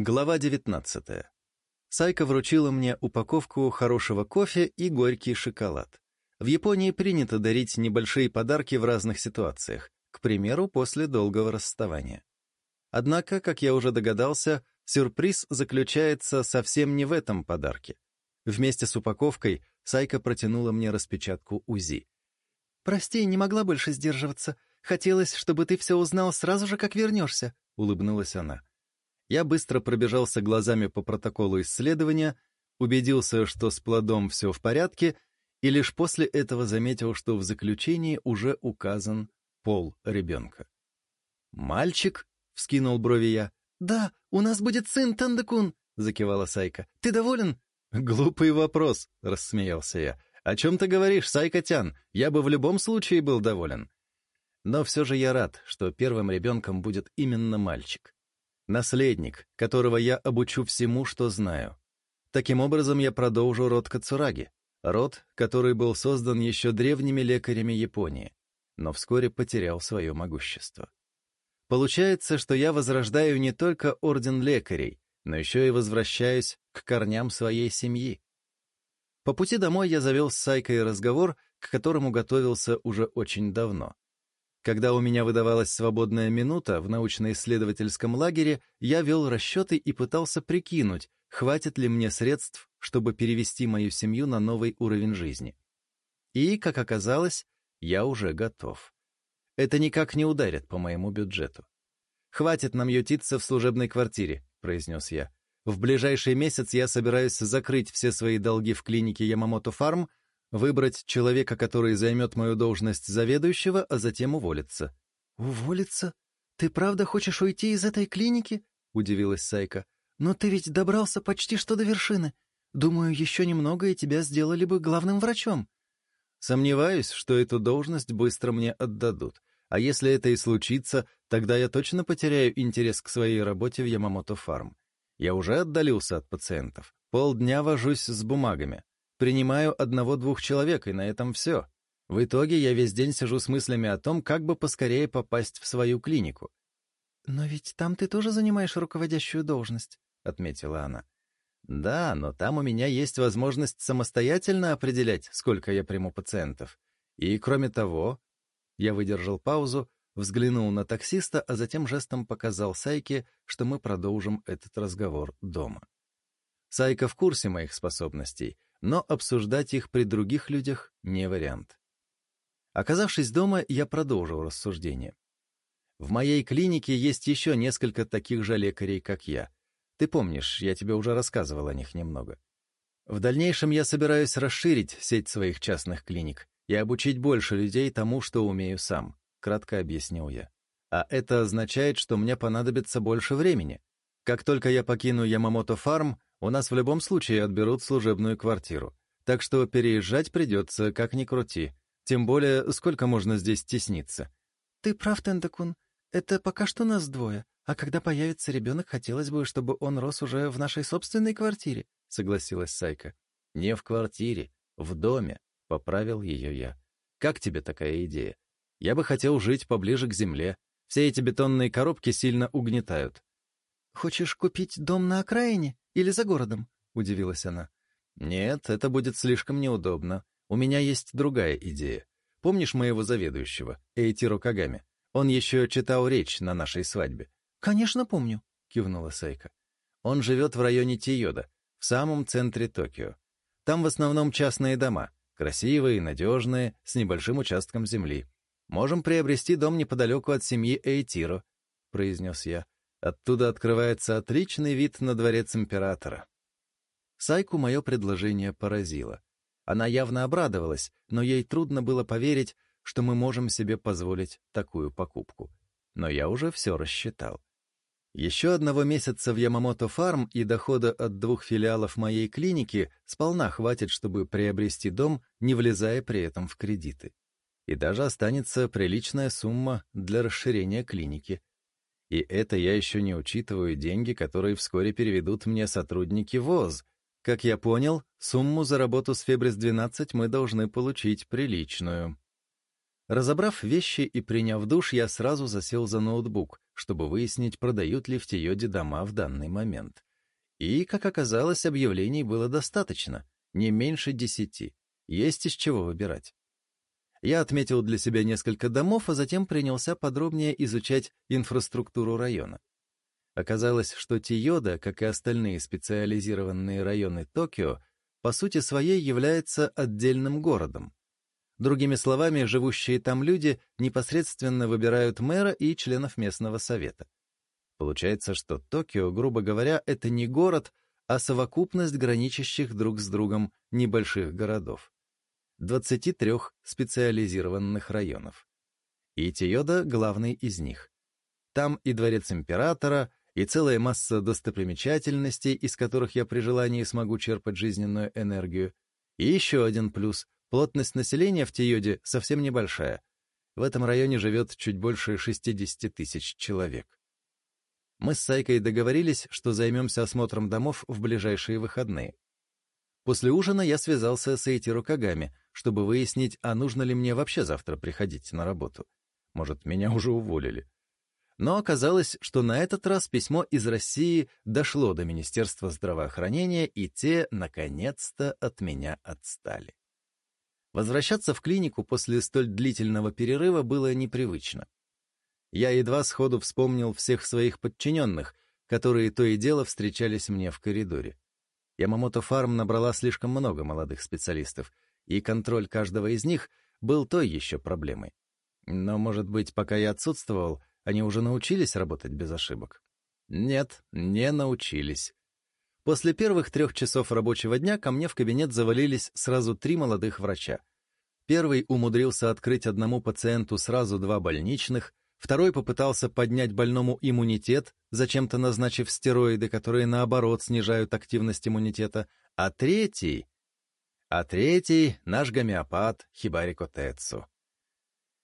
Глава 19. Сайка вручила мне упаковку хорошего кофе и горький шоколад. В Японии принято дарить небольшие подарки в разных ситуациях, к примеру, после долгого расставания. Однако, как я уже догадался, сюрприз заключается совсем не в этом подарке. Вместе с упаковкой Сайка протянула мне распечатку УЗИ. «Прости, не могла больше сдерживаться. Хотелось, чтобы ты все узнал сразу же, как вернешься», — улыбнулась она. Я быстро пробежался глазами по протоколу исследования, убедился, что с плодом все в порядке, и лишь после этого заметил, что в заключении уже указан пол ребенка. «Мальчик?» — вскинул брови я. «Да, у нас будет сын, Тандакун!» — закивала Сайка. «Ты доволен?» «Глупый вопрос», — рассмеялся я. «О чем ты говоришь, Сайка-тян? Я бы в любом случае был доволен». Но все же я рад, что первым ребенком будет именно мальчик. Наследник, которого я обучу всему, что знаю. Таким образом, я продолжу род Кацураги, род, который был создан еще древними лекарями Японии, но вскоре потерял свое могущество. Получается, что я возрождаю не только орден лекарей, но еще и возвращаюсь к корням своей семьи. По пути домой я завел с Сайкой разговор, к которому готовился уже очень давно. Когда у меня выдавалась свободная минута в научно-исследовательском лагере, я вел расчеты и пытался прикинуть, хватит ли мне средств, чтобы перевести мою семью на новый уровень жизни. И, как оказалось, я уже готов. Это никак не ударит по моему бюджету. «Хватит нам ютиться в служебной квартире», — произнес я. «В ближайший месяц я собираюсь закрыть все свои долги в клинике Ямамото Фарм Выбрать человека, который займет мою должность заведующего, а затем уволиться. «Уволиться? Ты правда хочешь уйти из этой клиники?» — удивилась Сайка. «Но ты ведь добрался почти что до вершины. Думаю, еще немного, и тебя сделали бы главным врачом». «Сомневаюсь, что эту должность быстро мне отдадут. А если это и случится, тогда я точно потеряю интерес к своей работе в Ямамото Фарм. Я уже отдалился от пациентов. Полдня вожусь с бумагами. Принимаю одного-двух человек, и на этом все. В итоге я весь день сижу с мыслями о том, как бы поскорее попасть в свою клинику. «Но ведь там ты тоже занимаешь руководящую должность», — отметила она. «Да, но там у меня есть возможность самостоятельно определять, сколько я приму пациентов. И кроме того...» Я выдержал паузу, взглянул на таксиста, а затем жестом показал Сайке, что мы продолжим этот разговор дома. Сайка в курсе моих способностей — но обсуждать их при других людях не вариант. Оказавшись дома, я продолжил рассуждение. В моей клинике есть еще несколько таких же лекарей, как я. Ты помнишь, я тебе уже рассказывал о них немного. В дальнейшем я собираюсь расширить сеть своих частных клиник и обучить больше людей тому, что умею сам, кратко объяснил я. А это означает, что мне понадобится больше времени. Как только я покину Ямамото Фарм, у нас в любом случае отберут служебную квартиру. Так что переезжать придется, как ни крути. Тем более, сколько можно здесь тесниться. Ты прав, Тендакун. Это пока что нас двое. А когда появится ребенок, хотелось бы, чтобы он рос уже в нашей собственной квартире, — согласилась Сайка. Не в квартире, в доме, — поправил ее я. Как тебе такая идея? Я бы хотел жить поближе к земле. Все эти бетонные коробки сильно угнетают. «Хочешь купить дом на окраине?» Или за городом?» — удивилась она. «Нет, это будет слишком неудобно. У меня есть другая идея. Помнишь моего заведующего, Эйтиро Кагами? Он еще читал речь на нашей свадьбе». «Конечно помню», — кивнула Сайка. «Он живет в районе Тиода, в самом центре Токио. Там в основном частные дома, красивые, надежные, с небольшим участком земли. Можем приобрести дом неподалеку от семьи Эйтиро», — произнес я. Оттуда открывается отличный вид на дворец императора. Сайку мое предложение поразило. Она явно обрадовалась, но ей трудно было поверить, что мы можем себе позволить такую покупку. Но я уже все рассчитал. Еще одного месяца в Ямамото Фарм и дохода от двух филиалов моей клиники сполна хватит, чтобы приобрести дом, не влезая при этом в кредиты. И даже останется приличная сумма для расширения клиники. И это я еще не учитываю деньги, которые вскоре переведут мне сотрудники ВОЗ. Как я понял, сумму за работу с Фебрис-12 мы должны получить приличную. Разобрав вещи и приняв душ, я сразу засел за ноутбук, чтобы выяснить, продают ли в Тиоде дома в данный момент. И, как оказалось, объявлений было достаточно, не меньше десяти. Есть из чего выбирать. Я отметил для себя несколько домов, а затем принялся подробнее изучать инфраструктуру района. Оказалось, что Тиода, как и остальные специализированные районы Токио, по сути своей является отдельным городом. Другими словами, живущие там люди непосредственно выбирают мэра и членов местного совета. Получается, что Токио, грубо говоря, это не город, а совокупность граничащих друг с другом небольших городов. 23 специализированных районов. И Тиода — главный из них. Там и дворец императора, и целая масса достопримечательностей, из которых я при желании смогу черпать жизненную энергию. И еще один плюс — плотность населения в Тиоде совсем небольшая. В этом районе живет чуть больше 60 тысяч человек. Мы с Сайкой договорились, что займемся осмотром домов в ближайшие выходные. После ужина я связался с Эйтиро Кагами, чтобы выяснить, а нужно ли мне вообще завтра приходить на работу. Может, меня уже уволили. Но оказалось, что на этот раз письмо из России дошло до Министерства здравоохранения, и те, наконец-то, от меня отстали. Возвращаться в клинику после столь длительного перерыва было непривычно. Я едва сходу вспомнил всех своих подчиненных, которые то и дело встречались мне в коридоре. Ямамото Фарм набрала слишком много молодых специалистов, и контроль каждого из них был той еще проблемой. Но, может быть, пока я отсутствовал, они уже научились работать без ошибок? Нет, не научились. После первых трех часов рабочего дня ко мне в кабинет завалились сразу три молодых врача. Первый умудрился открыть одному пациенту сразу два больничных, Второй попытался поднять больному иммунитет, зачем-то назначив стероиды, которые, наоборот, снижают активность иммунитета. А третий... А третий — наш гомеопат Хибарико Тецу.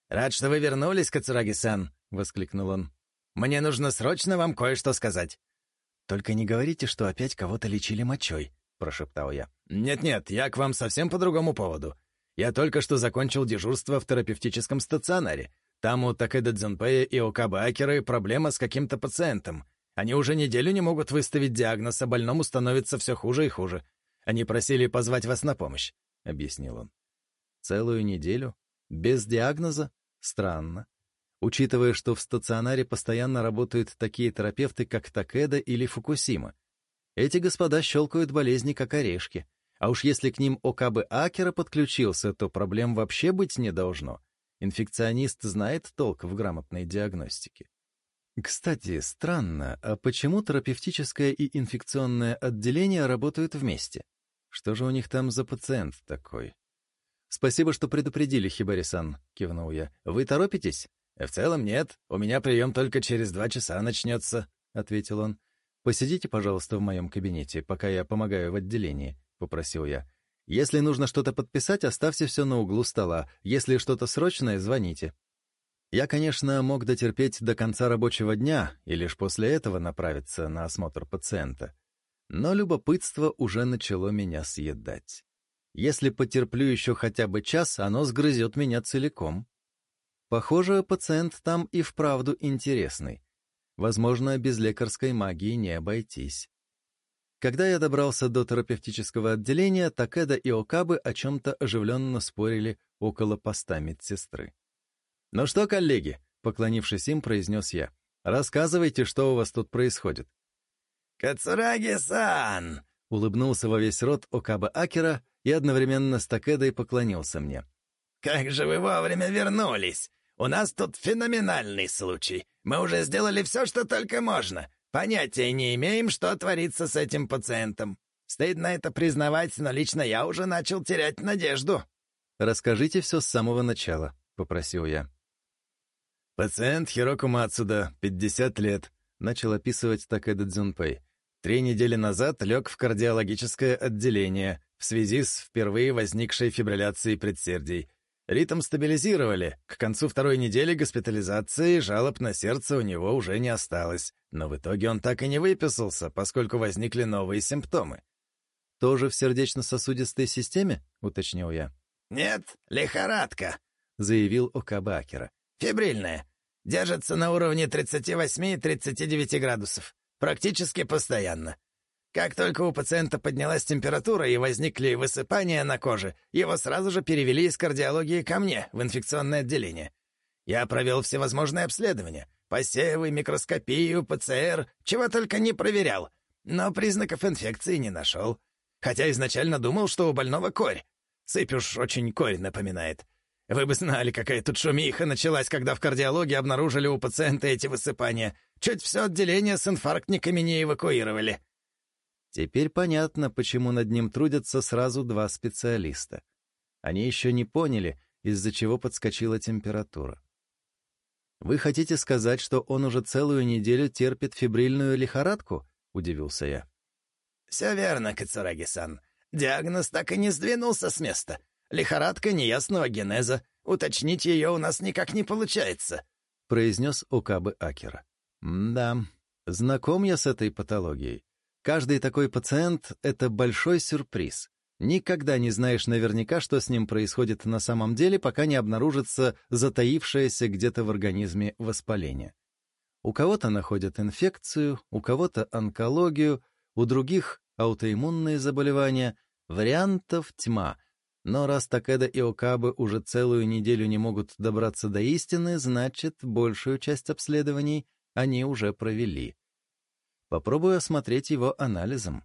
«Рад, что вы вернулись, Кацураги-сан!» — воскликнул он. «Мне нужно срочно вам кое-что сказать». «Только не говорите, что опять кого-то лечили мочой», — прошептал я. «Нет-нет, я к вам совсем по другому поводу. Я только что закончил дежурство в терапевтическом стационаре. Там у Такеда Дзюнпэя и у Кабакера проблема с каким-то пациентом. Они уже неделю не могут выставить диагноз, а больному становится все хуже и хуже. Они просили позвать вас на помощь», — объяснил он. «Целую неделю? Без диагноза? Странно. Учитывая, что в стационаре постоянно работают такие терапевты, как Такеда или Фукусима. Эти господа щелкают болезни, как орешки. А уж если к ним Окабы Акера подключился, то проблем вообще быть не должно. Инфекционист знает толк в грамотной диагностике. Кстати, странно, а почему терапевтическое и инфекционное отделение работают вместе? Что же у них там за пациент такой? «Спасибо, что предупредили, Хибарисан», — кивнул я. «Вы торопитесь?» «В целом нет. У меня прием только через два часа начнется», — ответил он. «Посидите, пожалуйста, в моем кабинете, пока я помогаю в отделении», — попросил я. Если нужно что-то подписать, оставьте все на углу стола. Если что-то срочное, звоните. Я, конечно, мог дотерпеть до конца рабочего дня и лишь после этого направиться на осмотр пациента. Но любопытство уже начало меня съедать. Если потерплю еще хотя бы час, оно сгрызет меня целиком. Похоже, пациент там и вправду интересный. Возможно, без лекарской магии не обойтись. Когда я добрался до терапевтического отделения, Такеда и Окабы о чем-то оживленно спорили около поста медсестры. «Ну что, коллеги?» — поклонившись им, произнес я. «Рассказывайте, что у вас тут происходит». «Кацураги-сан!» — улыбнулся во весь рот Окаба Акера и одновременно с Такедой поклонился мне. «Как же вы вовремя вернулись! У нас тут феноменальный случай. Мы уже сделали все, что только можно. Понятия не имеем, что творится с этим пациентом. Стыдно это признавать, но лично я уже начал терять надежду. «Расскажите все с самого начала», — попросил я. «Пациент Хироку Мацуда, 50 лет», — начал описывать Такеда Дзюнпэй. «Три недели назад лег в кардиологическое отделение в связи с впервые возникшей фибрилляцией предсердий. Ритм стабилизировали. К концу второй недели госпитализации жалоб на сердце у него уже не осталось. Но в итоге он так и не выписался, поскольку возникли новые симптомы. «Тоже в сердечно-сосудистой системе?» — уточнил я. «Нет, лихорадка», — заявил Окабакера. «Фибрильная. Держится на уровне 38-39 градусов. Практически постоянно. Как только у пациента поднялась температура и возникли высыпания на коже, его сразу же перевели из кардиологии ко мне, в инфекционное отделение. Я провел всевозможные обследования. Посевы, микроскопию, ПЦР, чего только не проверял. Но признаков инфекции не нашел. Хотя изначально думал, что у больного корь. Сыпь уж очень корь напоминает. Вы бы знали, какая тут шумиха началась, когда в кардиологии обнаружили у пациента эти высыпания. Чуть все отделение с инфарктниками не эвакуировали. Теперь понятно, почему над ним трудятся сразу два специалиста. Они еще не поняли, из-за чего подскочила температура. «Вы хотите сказать, что он уже целую неделю терпит фибрильную лихорадку?» — удивился я. «Все верно, Кацураги-сан. Диагноз так и не сдвинулся с места. Лихорадка неясного генеза. Уточнить ее у нас никак не получается», — произнес Окабы Акера. «Да, знаком я с этой патологией. Каждый такой пациент — это большой сюрприз. Никогда не знаешь наверняка, что с ним происходит на самом деле, пока не обнаружится затаившееся где-то в организме воспаление. У кого-то находят инфекцию, у кого-то онкологию, у других — аутоиммунные заболевания. Вариантов тьма. Но раз Такеда и Окабы уже целую неделю не могут добраться до истины, значит, большую часть обследований они уже провели. Попробую осмотреть его анализом.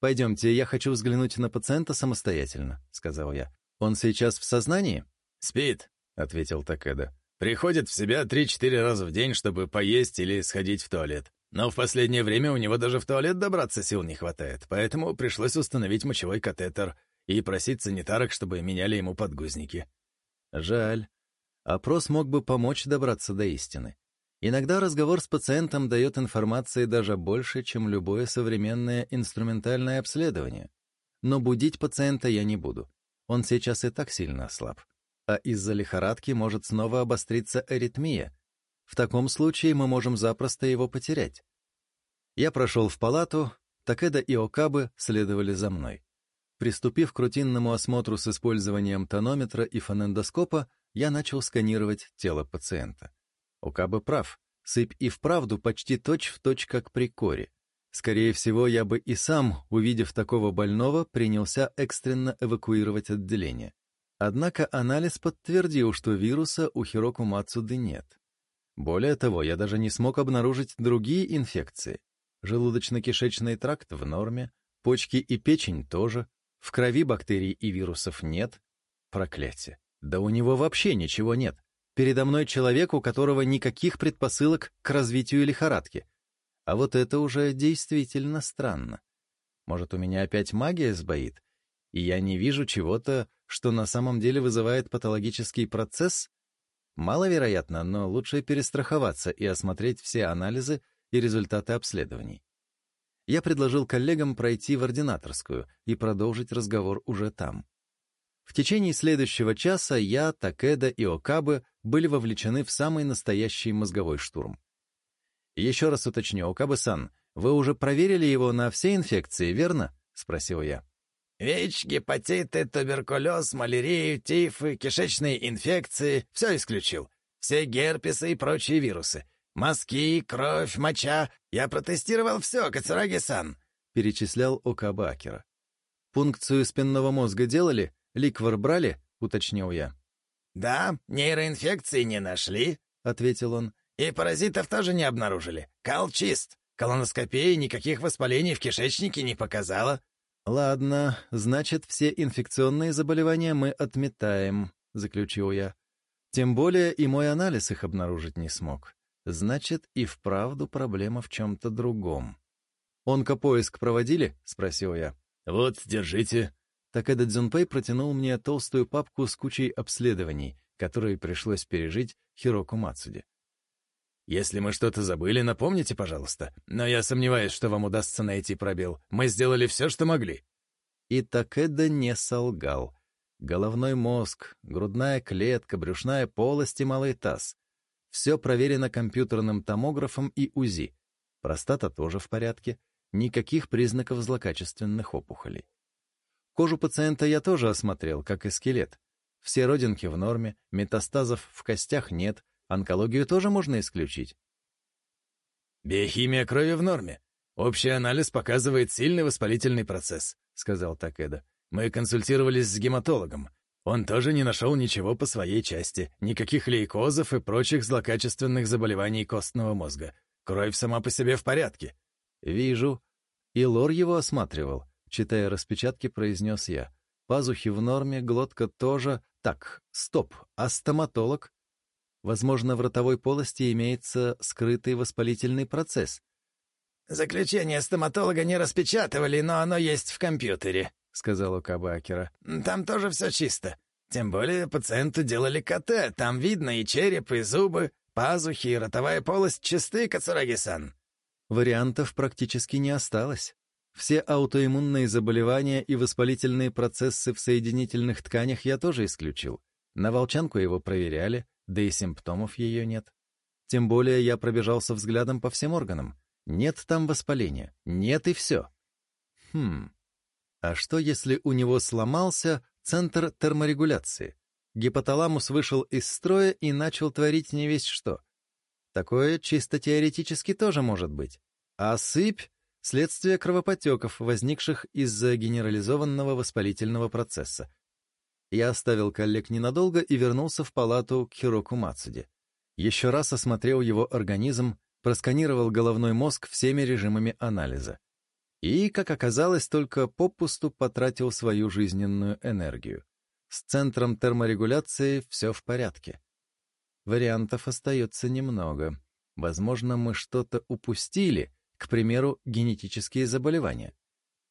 «Пойдемте, я хочу взглянуть на пациента самостоятельно», — сказал я. «Он сейчас в сознании?» «Спит», — ответил Такеда. «Приходит в себя три-четыре раза в день, чтобы поесть или сходить в туалет. Но в последнее время у него даже в туалет добраться сил не хватает, поэтому пришлось установить мочевой катетер и просить санитарок, чтобы меняли ему подгузники». «Жаль. Опрос мог бы помочь добраться до истины. Иногда разговор с пациентом дает информации даже больше, чем любое современное инструментальное обследование. Но будить пациента я не буду. Он сейчас и так сильно ослаб. А из-за лихорадки может снова обостриться аритмия. В таком случае мы можем запросто его потерять. Я прошел в палату, Такеда и Окабы следовали за мной. Приступив к рутинному осмотру с использованием тонометра и фонендоскопа, я начал сканировать тело пациента. Окабы прав. Сыпь и вправду почти точь-в-точь, точь, как при коре. Скорее всего, я бы и сам, увидев такого больного, принялся экстренно эвакуировать отделение. Однако анализ подтвердил, что вируса у Хироку Мацуды нет. Более того, я даже не смог обнаружить другие инфекции. Желудочно-кишечный тракт в норме, почки и печень тоже, в крови бактерий и вирусов нет. Проклятие. Да у него вообще ничего нет. Передо мной человек, у которого никаких предпосылок к развитию лихорадки. А вот это уже действительно странно. Может, у меня опять магия сбоит, и я не вижу чего-то, что на самом деле вызывает патологический процесс? Маловероятно, но лучше перестраховаться и осмотреть все анализы и результаты обследований. Я предложил коллегам пройти в ординаторскую и продолжить разговор уже там. В течение следующего часа я, Такеда и Окабы были вовлечены в самый настоящий мозговой штурм. «Еще раз уточню, Окабы-сан, вы уже проверили его на все инфекции, верно?» — спросил я. ВИЧ, гепатиты, туберкулез, малярию, тифы, кишечные инфекции — все исключил. Все герпесы и прочие вирусы. Мазки, кровь, моча. Я протестировал все, Кацураги-сан», — перечислял Окаба Акера. «Пункцию спинного мозга делали?» «Ликвор брали?» — уточнил я. «Да, нейроинфекции не нашли», — ответил он. «И паразитов тоже не обнаружили. Кал чист. Колоноскопия никаких воспалений в кишечнике не показала». «Ладно, значит, все инфекционные заболевания мы отметаем», — заключил я. «Тем более и мой анализ их обнаружить не смог. Значит, и вправду проблема в чем-то другом». «Онкопоиск проводили?» — спросил я. «Вот, держите», Такеда Дзюнпэй протянул мне толстую папку с кучей обследований, которые пришлось пережить Хироку Мацуде. «Если мы что-то забыли, напомните, пожалуйста. Но я сомневаюсь, что вам удастся найти пробел. Мы сделали все, что могли». И Такеда не солгал. Головной мозг, грудная клетка, брюшная полость и малый таз. Все проверено компьютерным томографом и УЗИ. Простата тоже в порядке. Никаких признаков злокачественных опухолей. Кожу пациента я тоже осмотрел, как и скелет. Все родинки в норме, метастазов в костях нет, Онкологию тоже можно исключить. «Биохимия крови в норме. Общий анализ показывает сильный воспалительный процесс», — сказал Такеда. «Мы консультировались с гематологом. Он тоже не нашел ничего по своей части, никаких лейкозов и прочих злокачественных заболеваний костного мозга. Кровь сама по себе в порядке». «Вижу». И Лор его осматривал. Читая распечатки, произнес я. Пазухи в норме, глотка тоже. Так, стоп, а стоматолог? Возможно, в ротовой полости имеется скрытый воспалительный процесс. «Заключение стоматолога не распечатывали, но оно есть в компьютере», — сказал Укабакера. «Там тоже все чисто. Тем более пациенту делали КТ. Там видно и череп, и зубы, пазухи, и ротовая полость чисты, Кацураги-сан». Вариантов практически не осталось. Все аутоиммунные заболевания и воспалительные процессы в соединительных тканях я тоже исключил. На волчанку его проверяли, да и симптомов ее нет. Тем более я пробежался взглядом по всем органам. Нет там воспаления, нет и все. Хм, а что если у него сломался центр терморегуляции? Гипоталамус вышел из строя и начал творить не весь что. Такое чисто теоретически тоже может быть. А сыпь — следствие кровопотеков, возникших из-за генерализованного воспалительного процесса, я оставил коллег ненадолго и вернулся в палату к Хироку Мацуде. Еще раз осмотрел его организм, просканировал головной мозг всеми режимами анализа. И, как оказалось, только попусту потратил свою жизненную энергию. С центром терморегуляции все в порядке. Вариантов остается немного. Возможно, мы что-то упустили, к примеру, генетические заболевания.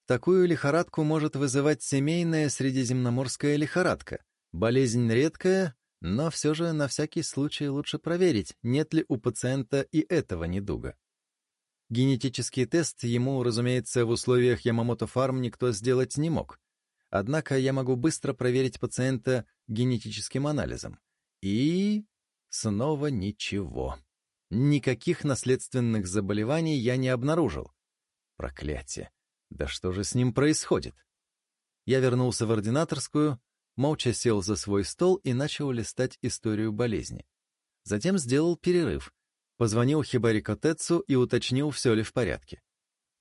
Такую лихорадку может вызывать семейная средиземноморская лихорадка. Болезнь редкая, но все же на всякий случай лучше проверить, нет ли у пациента и этого недуга. Генетический тест ему, разумеется, в условиях Ямамото-фарм никто сделать не мог. Однако я могу быстро проверить пациента генетическим анализом. И... снова ничего. Никаких наследственных заболеваний я не обнаружил. Проклятие. Да что же с ним происходит? Я вернулся в ординаторскую, молча сел за свой стол и начал листать историю болезни. Затем сделал перерыв, позвонил Хибари Котецу и уточнил, все ли в порядке.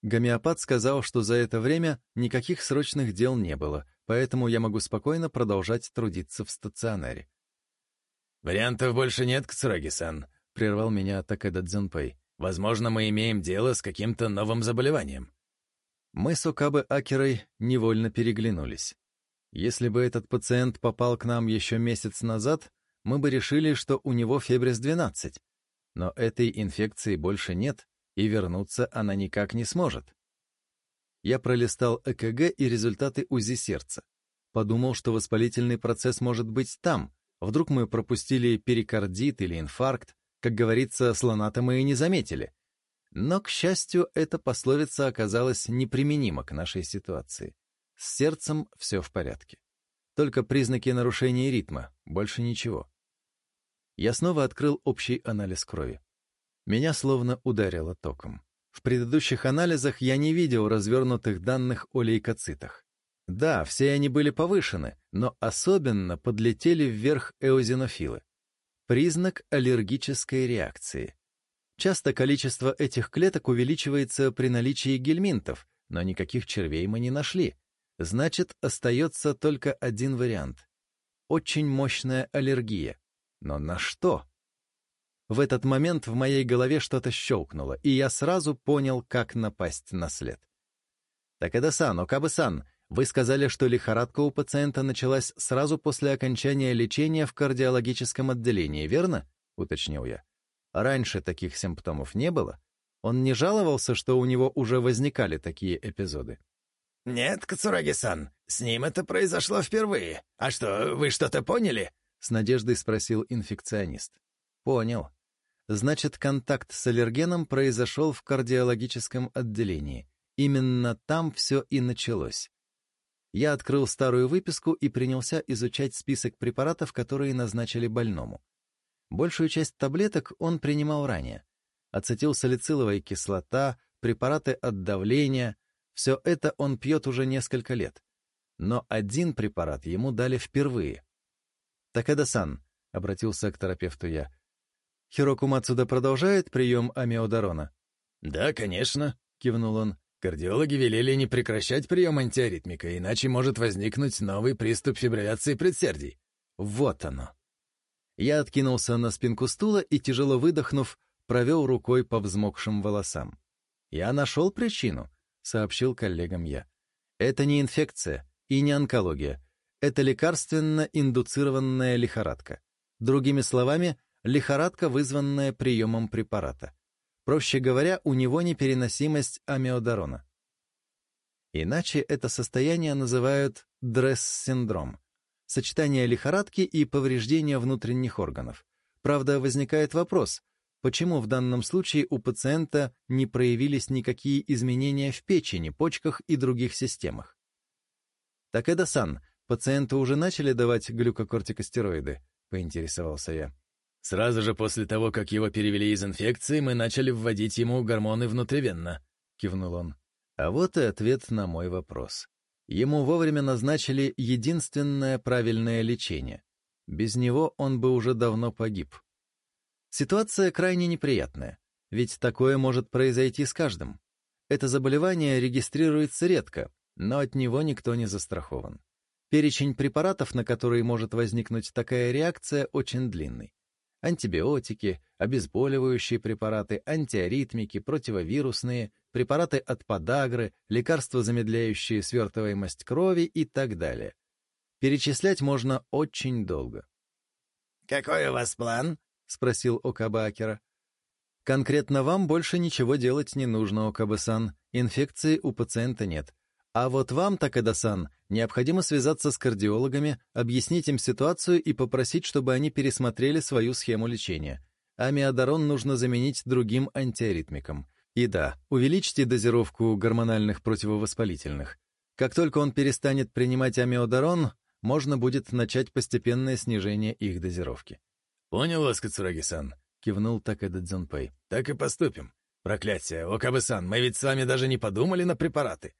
Гомеопат сказал, что за это время никаких срочных дел не было, поэтому я могу спокойно продолжать трудиться в стационаре. «Вариантов больше нет, Кцураги-сан», — прервал меня Такеда Дзюнпэй. «Возможно, мы имеем дело с каким-то новым заболеванием». Мы с Окабе Акерой невольно переглянулись. Если бы этот пациент попал к нам еще месяц назад, мы бы решили, что у него фебрис-12. Но этой инфекции больше нет, и вернуться она никак не сможет. Я пролистал ЭКГ и результаты УЗИ сердца. Подумал, что воспалительный процесс может быть там. Вдруг мы пропустили перикардит или инфаркт. Как говорится, слона-то мы и не заметили. Но, к счастью, эта пословица оказалась неприменима к нашей ситуации. С сердцем все в порядке. Только признаки нарушения ритма, больше ничего. Я снова открыл общий анализ крови. Меня словно ударило током. В предыдущих анализах я не видел развернутых данных о лейкоцитах. Да, все они были повышены, но особенно подлетели вверх эозинофилы. Признак аллергической реакции. Часто количество этих клеток увеличивается при наличии гельминтов, но никаких червей мы не нашли. Значит, остается только один вариант. Очень мощная аллергия. Но на что? В этот момент в моей голове что-то щелкнуло, и я сразу понял, как напасть на след. «Такеда-сан, Окабы-сан, вы сказали, что лихорадка у пациента началась сразу после окончания лечения в кардиологическом отделении, верно?» — уточнил я. Раньше таких симптомов не было. Он не жаловался, что у него уже возникали такие эпизоды. «Нет, Кацураги-сан, с ним это произошло впервые. А что, вы что-то поняли?» — с надеждой спросил инфекционист. «Понял. Значит, контакт с аллергеном произошел в кардиологическом отделении. Именно там все и началось. Я открыл старую выписку и принялся изучать список препаратов, которые назначили больному. Большую часть таблеток он принимал ранее. Ацетилсалициловая кислота, препараты от давления — все это он пьет уже несколько лет. Но один препарат ему дали впервые. «Такеда-сан», — обратился к терапевту я, Хироку Мацуда продолжает прием амиодарона?» «Да, конечно», — кивнул он. «Кардиологи велели не прекращать прием антиаритмика, иначе может возникнуть новый приступ фибрилляции предсердий». Вот оно. Я откинулся на спинку стула и, тяжело выдохнув, провел рукой по взмокшим волосам. «Я нашел причину», — сообщил коллегам я. «Это не инфекция и не онкология. Это лекарственно-индуцированная лихорадка. Другими словами, лихорадка, вызванная приемом препарата. Проще говоря, у него непереносимость амиодарона. Иначе это состояние называют дресс-синдром. Сочетание лихорадки и повреждения внутренних органов. Правда, возникает вопрос, почему в данном случае у пациента не проявились никакие изменения в печени, почках и других системах? Так это сан пациенту уже начали давать глюкокортикостероиды? Поинтересовался я. Сразу же после того, как его перевели из инфекции, мы начали вводить ему гормоны внутривенно, кивнул он. А вот и ответ на мой вопрос. Ему вовремя назначили единственное правильное лечение. Без него он бы уже давно погиб. Ситуация крайне неприятная, ведь такое может произойти с каждым. Это заболевание регистрируется редко, но от него никто не застрахован. Перечень препаратов, на которые может возникнуть такая реакция, очень длинный антибиотики, обезболивающие препараты, антиаритмики, противовирусные, препараты от подагры, лекарства, замедляющие свертываемость крови и так далее. Перечислять можно очень долго. «Какой у вас план?» — спросил Окабакера. «Конкретно вам больше ничего делать не нужно, Окабасан. Инфекции у пациента нет. А вот вам, Такеда-сан, необходимо связаться с кардиологами, объяснить им ситуацию и попросить, чтобы они пересмотрели свою схему лечения. Амиодарон нужно заменить другим антиаритмиком. И да, увеличьте дозировку гормональных противовоспалительных. Как только он перестанет принимать амиодарон, можно будет начать постепенное снижение их дозировки. «Понял вас, Кацураги-сан», — кивнул Такеда Дзюнпэй. «Так и поступим. Проклятие, Окабы-сан, мы ведь с вами даже не подумали на препараты».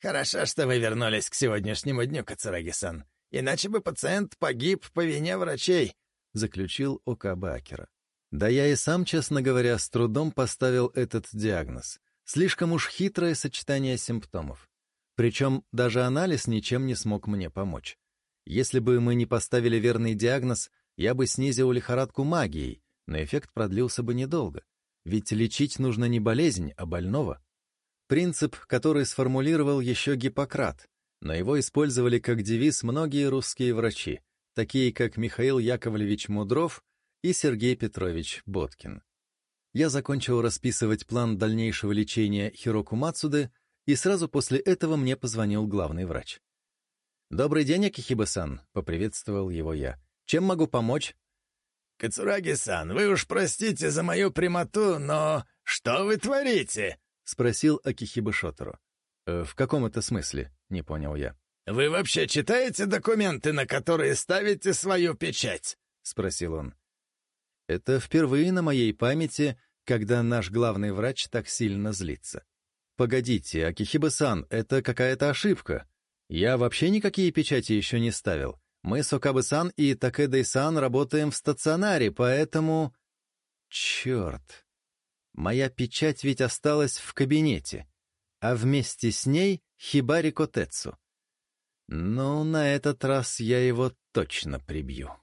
«Хорошо, что вы вернулись к сегодняшнему дню, Кацураги-сан. Иначе бы пациент погиб по вине врачей», — заключил Окаба Акера. Да я и сам, честно говоря, с трудом поставил этот диагноз. Слишком уж хитрое сочетание симптомов. Причем даже анализ ничем не смог мне помочь. Если бы мы не поставили верный диагноз, я бы снизил лихорадку магией, но эффект продлился бы недолго. Ведь лечить нужно не болезнь, а больного. Принцип, который сформулировал еще Гиппократ, но его использовали как девиз многие русские врачи, такие как Михаил Яковлевич Мудров и Сергей Петрович Боткин. Я закончил расписывать план дальнейшего лечения Хироку Мацуды, и сразу после этого мне позвонил главный врач. «Добрый день, Акихиба-сан», — поприветствовал его я. «Чем могу помочь?» «Кацураги-сан, вы уж простите за мою прямоту, но что вы творите?» — спросил Акихиба Шотору. «Э, «В каком это смысле?» — не понял я. «Вы вообще читаете документы, на которые ставите свою печать?» — спросил он. Это впервые на моей памяти, когда наш главный врач так сильно злится. «Погодите, Акихиба-сан, это какая-то ошибка. Я вообще никакие печати еще не ставил. Мы с Окабы-сан и Такэдой-сан работаем в стационаре, поэтому...» «Черт!» Моя печать ведь осталась в кабинете, а вместе с ней Хибари Котецу. Ну, на этот раз я его точно прибью.